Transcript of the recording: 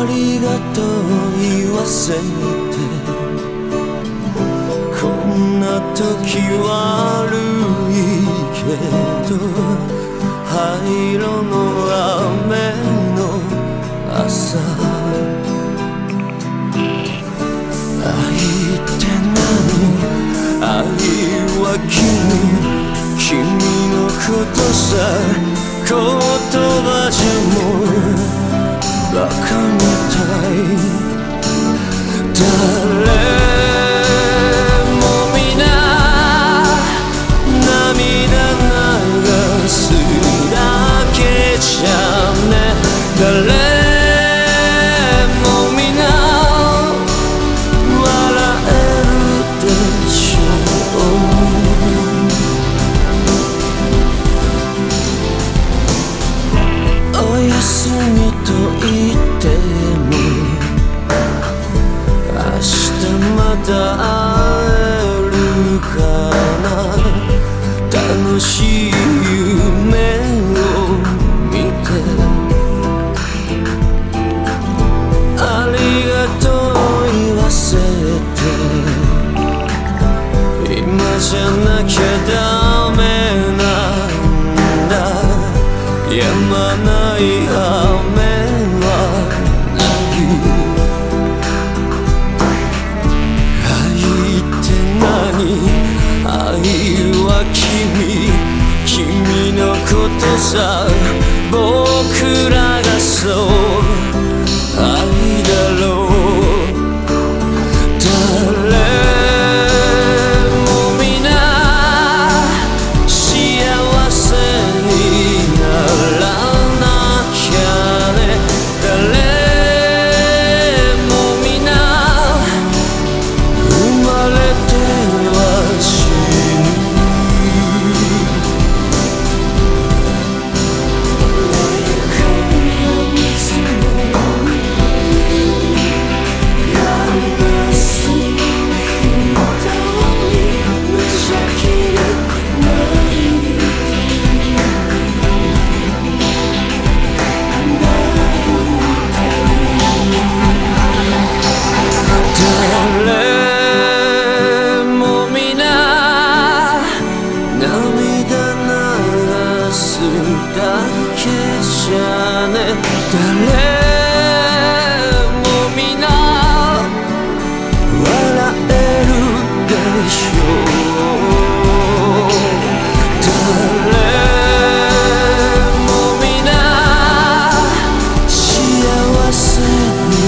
ありがとう。言わせてこんな時悪いけど灰色の雨の朝。愛って何？愛は君。君のことさ言葉じゃもう。Look い。誰も皆涙流すだけじゃね誰「おやすみえるかな楽しい夢を見て。ありがとう言わせて。今じゃなきゃダメなんだ。やまない雨。さ僕らがそう。愛だろう